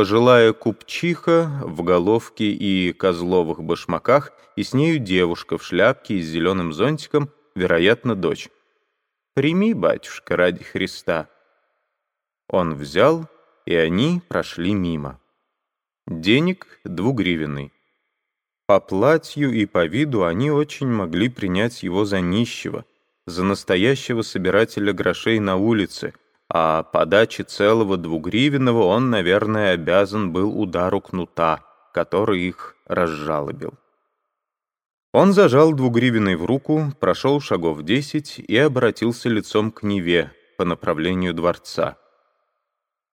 пожилая купчиха в головке и козловых башмаках, и с нею девушка в шляпке и с зеленым зонтиком, вероятно, дочь. «Прими, батюшка, ради Христа». Он взял, и они прошли мимо. Денег двугривенный. По платью и по виду они очень могли принять его за нищего, за настоящего собирателя грошей на улице, а по даче целого двугривенного он, наверное, обязан был удару кнута, который их разжалобил. Он зажал двугривенный в руку, прошел шагов десять и обратился лицом к Неве по направлению дворца.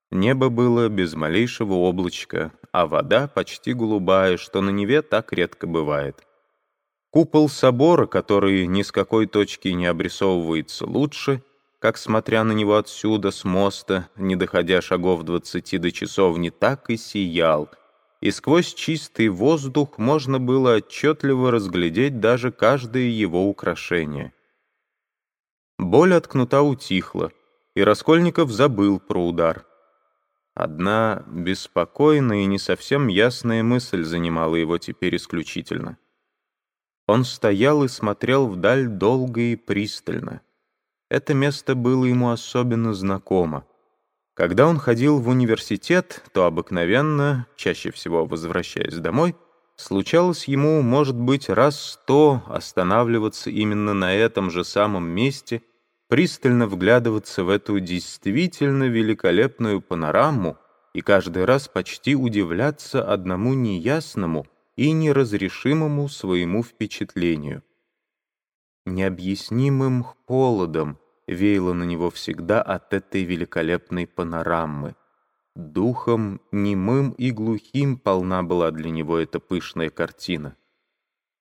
Небо было без малейшего облачка, а вода почти голубая, что на Неве так редко бывает. Купол собора, который ни с какой точки не обрисовывается лучше, как, смотря на него отсюда, с моста, не доходя шагов двадцати до часовни, так и сиял — и сквозь чистый воздух можно было отчетливо разглядеть даже каждое его украшение. Боль от кнута утихла, и Раскольников забыл про удар. Одна беспокойная и не совсем ясная мысль занимала его теперь исключительно. Он стоял и смотрел вдаль долго и пристально. Это место было ему особенно знакомо. Когда он ходил в университет, то обыкновенно, чаще всего возвращаясь домой, случалось ему, может быть, раз сто останавливаться именно на этом же самом месте, пристально вглядываться в эту действительно великолепную панораму и каждый раз почти удивляться одному неясному и неразрешимому своему впечатлению. Необъяснимым холодом, веяло на него всегда от этой великолепной панорамы. Духом немым и глухим полна была для него эта пышная картина.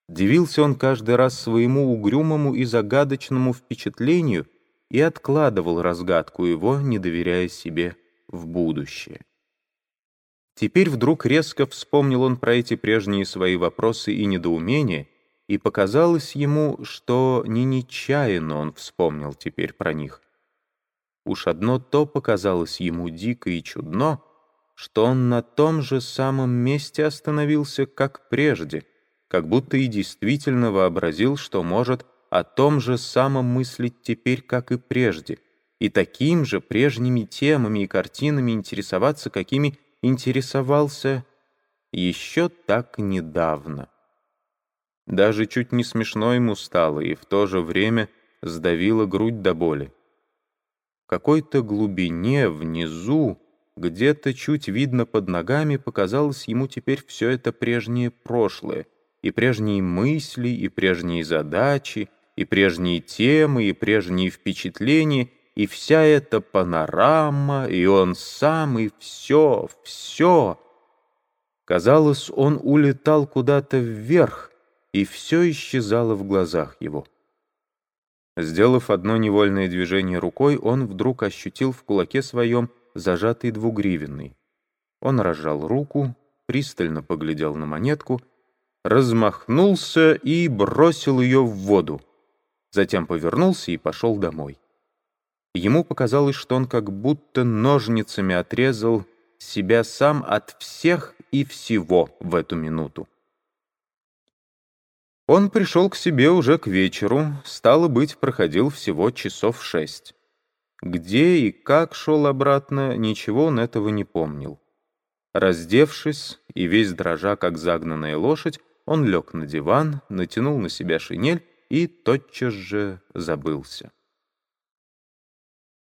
Дивился он каждый раз своему угрюмому и загадочному впечатлению и откладывал разгадку его, не доверяя себе в будущее. Теперь вдруг резко вспомнил он про эти прежние свои вопросы и недоумения и показалось ему, что не нечаянно он вспомнил теперь про них. Уж одно то показалось ему дико и чудно, что он на том же самом месте остановился, как прежде, как будто и действительно вообразил, что может о том же самом мыслить теперь, как и прежде, и таким же прежними темами и картинами интересоваться, какими интересовался еще так недавно. Даже чуть не смешно ему стало, и в то же время сдавила грудь до боли. В какой-то глубине, внизу, где-то чуть видно под ногами, показалось ему теперь все это прежнее прошлое, и прежние мысли, и прежние задачи, и прежние темы, и прежние впечатления, и вся эта панорама, и он сам, и все, все. Казалось, он улетал куда-то вверх, и все исчезало в глазах его. Сделав одно невольное движение рукой, он вдруг ощутил в кулаке своем зажатый двугривенный. Он разжал руку, пристально поглядел на монетку, размахнулся и бросил ее в воду. Затем повернулся и пошел домой. Ему показалось, что он как будто ножницами отрезал себя сам от всех и всего в эту минуту. Он пришел к себе уже к вечеру, стало быть, проходил всего часов шесть. Где и как шел обратно, ничего он этого не помнил. Раздевшись и весь дрожа, как загнанная лошадь, он лег на диван, натянул на себя шинель и тотчас же забылся.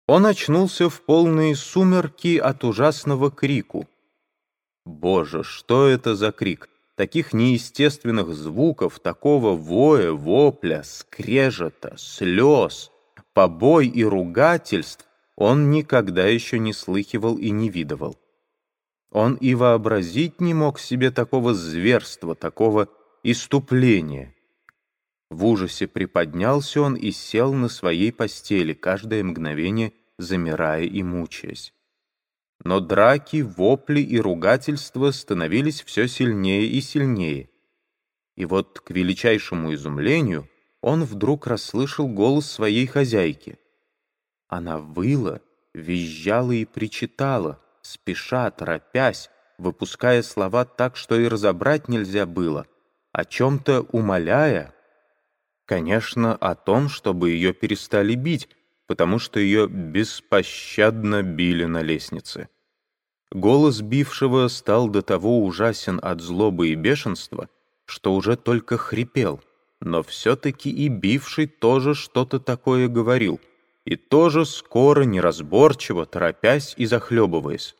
Он очнулся в полные сумерки от ужасного крику. Боже, что это за крик? Таких неестественных звуков, такого воя, вопля, скрежета, слез, побой и ругательств он никогда еще не слыхивал и не видывал. Он и вообразить не мог себе такого зверства, такого иступления. В ужасе приподнялся он и сел на своей постели, каждое мгновение замирая и мучаясь. Но драки, вопли и ругательства становились все сильнее и сильнее. И вот, к величайшему изумлению, он вдруг расслышал голос своей хозяйки. Она выла, визжала и причитала, спеша, торопясь, выпуская слова так, что и разобрать нельзя было, о чем-то умоляя. Конечно, о том, чтобы ее перестали бить, потому что ее беспощадно били на лестнице. Голос бившего стал до того ужасен от злобы и бешенства, что уже только хрипел, но все-таки и бивший тоже что-то такое говорил, и тоже скоро, неразборчиво, торопясь и захлебываясь.